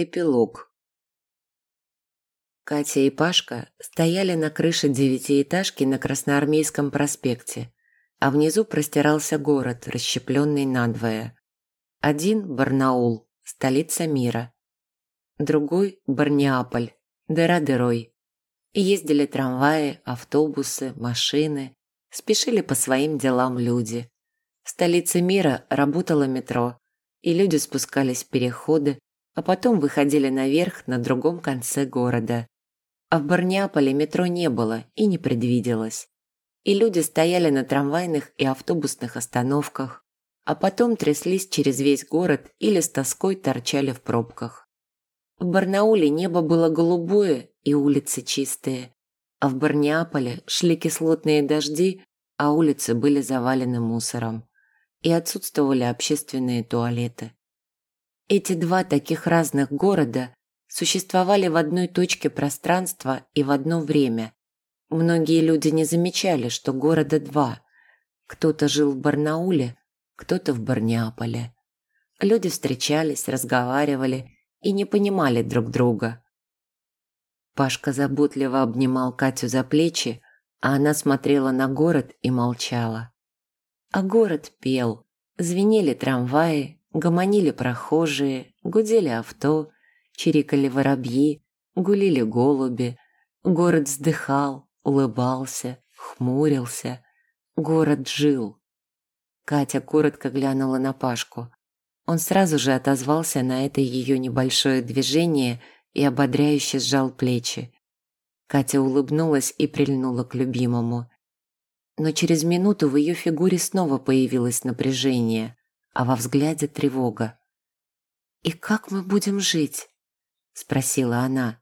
Эпилог. Катя и Пашка стояли на крыше девятиэтажки на Красноармейском проспекте, а внизу простирался город, расщепленный надвое. Один – Барнаул, столица мира. Другой – Барнеаполь, дыра дырой. И ездили трамваи, автобусы, машины, спешили по своим делам люди. В столице мира работало метро, и люди спускались в переходы, а потом выходили наверх на другом конце города. А в Барнеаполе метро не было и не предвиделось. И люди стояли на трамвайных и автобусных остановках, а потом тряслись через весь город или с тоской торчали в пробках. В Барнауле небо было голубое и улицы чистые, а в Барнеаполе шли кислотные дожди, а улицы были завалены мусором. И отсутствовали общественные туалеты. Эти два таких разных города существовали в одной точке пространства и в одно время. Многие люди не замечали, что города два. Кто-то жил в Барнауле, кто-то в Барнеаполе. Люди встречались, разговаривали и не понимали друг друга. Пашка заботливо обнимал Катю за плечи, а она смотрела на город и молчала. А город пел, звенели трамваи, Гомонили прохожие, гудели авто, чирикали воробьи, гулили голуби. Город вздыхал, улыбался, хмурился. Город жил. Катя коротко глянула на Пашку. Он сразу же отозвался на это ее небольшое движение и ободряюще сжал плечи. Катя улыбнулась и прильнула к любимому. Но через минуту в ее фигуре снова появилось напряжение а во взгляде тревога. «И как мы будем жить?» – спросила она.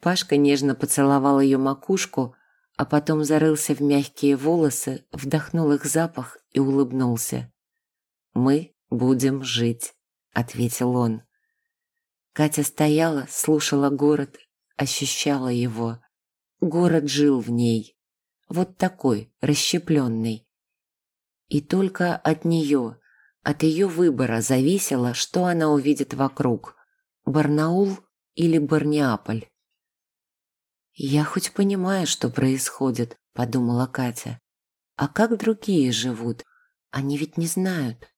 Пашка нежно поцеловал ее макушку, а потом зарылся в мягкие волосы, вдохнул их запах и улыбнулся. «Мы будем жить», – ответил он. Катя стояла, слушала город, ощущала его. Город жил в ней. Вот такой, расщепленный. И только от нее, от ее выбора зависело, что она увидит вокруг – Барнаул или Барнеаполь. «Я хоть понимаю, что происходит», – подумала Катя. «А как другие живут? Они ведь не знают».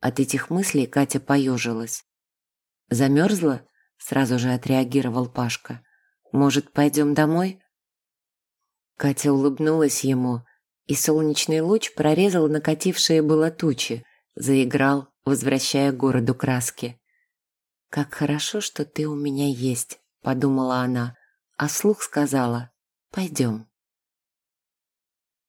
От этих мыслей Катя поежилась. «Замерзла?» – сразу же отреагировал Пашка. «Может, пойдем домой?» Катя улыбнулась ему, и солнечный луч прорезал накатившие было тучи, заиграл, возвращая городу краски. «Как хорошо, что ты у меня есть», – подумала она, а слух сказала «Пойдем».